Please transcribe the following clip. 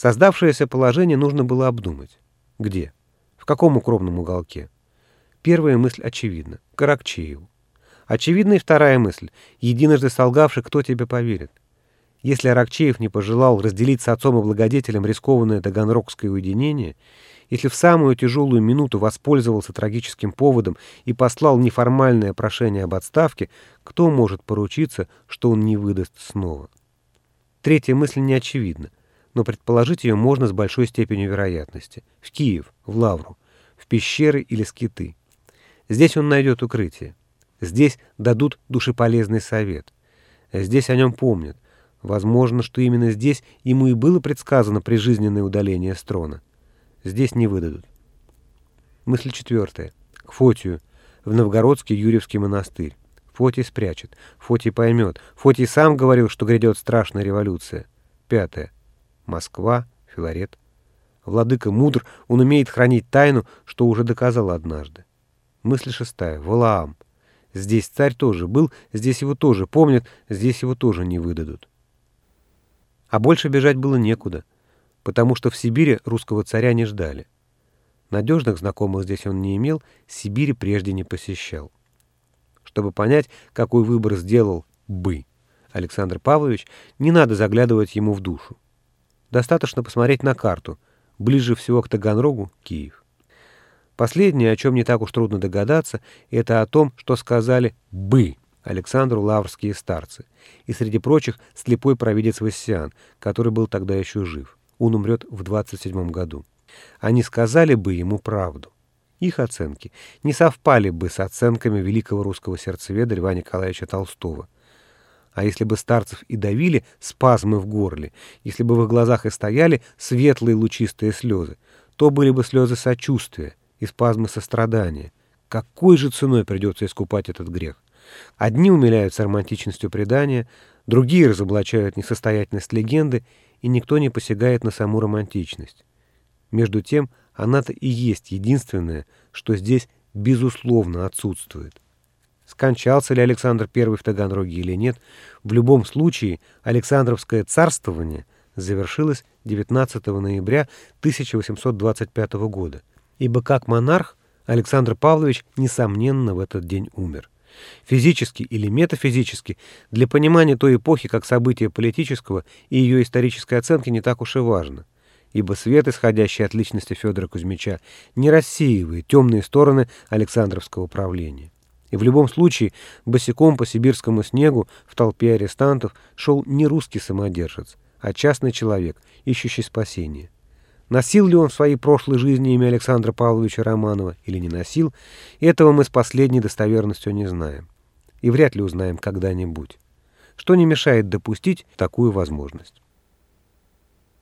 Создавшееся положение нужно было обдумать. Где? В каком укромном уголке? Первая мысль очевидна. К Аракчееву. Очевидна и вторая мысль. Единожды солгавший, кто тебе поверит? Если Аракчеев не пожелал разделить с отцом и благодетелем рискованное таганрогское уединение, если в самую тяжелую минуту воспользовался трагическим поводом и послал неформальное прошение об отставке, кто может поручиться, что он не выдаст снова? Третья мысль не очевидна, но предположить ее можно с большой степенью вероятности. В Киев, в Лавру, в пещеры или скиты. Здесь он найдет укрытие. Здесь дадут душеполезный совет. Здесь о нем помнят. Возможно, что именно здесь ему и было предсказано прижизненное удаление с трона. Здесь не выдадут. Мысль четвертая. К Фотию, в Новгородский Юрьевский монастырь. Фотий спрячет, Фотий поймет. Фотий сам говорил, что грядет страшная революция. Пятое. Москва, Филарет. Владыка мудр, он умеет хранить тайну, что уже доказал однажды. Мысль шестая. Валаам. Здесь царь тоже был, здесь его тоже помнят, здесь его тоже не выдадут. А больше бежать было некуда, потому что в Сибири русского царя не ждали. Надежных знакомых здесь он не имел, Сибири прежде не посещал. Чтобы понять, какой выбор сделал бы Александр Павлович, не надо заглядывать ему в душу. Достаточно посмотреть на карту. Ближе всего к Таганрогу — Киев. Последнее, о чем не так уж трудно догадаться, это о том, что сказали «бы» Александру лаврские старцы, и среди прочих слепой провидец Вассиан, который был тогда еще жив. Он умрет в 27 году. Они сказали бы ему правду. Их оценки не совпали бы с оценками великого русского сердцеведа Льва Николаевича Толстого. А если бы старцев и давили спазмы в горле, если бы в их глазах и стояли светлые лучистые слезы, то были бы слезы сочувствия, и спазмы сострадания. Какой же ценой придется искупать этот грех? Одни умиляются романтичностью предания, другие разоблачают несостоятельность легенды, и никто не посягает на саму романтичность. Между тем, она-то и есть единственное, что здесь безусловно отсутствует. Скончался ли Александр I в Таганроге или нет, в любом случае Александровское царствование завершилось 19 ноября 1825 года ибо как монарх Александр Павлович, несомненно, в этот день умер. Физически или метафизически, для понимания той эпохи как события политического и ее исторической оценки не так уж и важно, ибо свет, исходящий от личности Федора Кузьмича, не рассеивает темные стороны Александровского правления. И в любом случае, босиком по сибирскому снегу в толпе арестантов шел не русский самодержец, а частный человек, ищущий спасения. Носил ли он в своей прошлой жизни имя Александра Павловича Романова или не носил, этого мы с последней достоверностью не знаем. И вряд ли узнаем когда-нибудь. Что не мешает допустить такую возможность.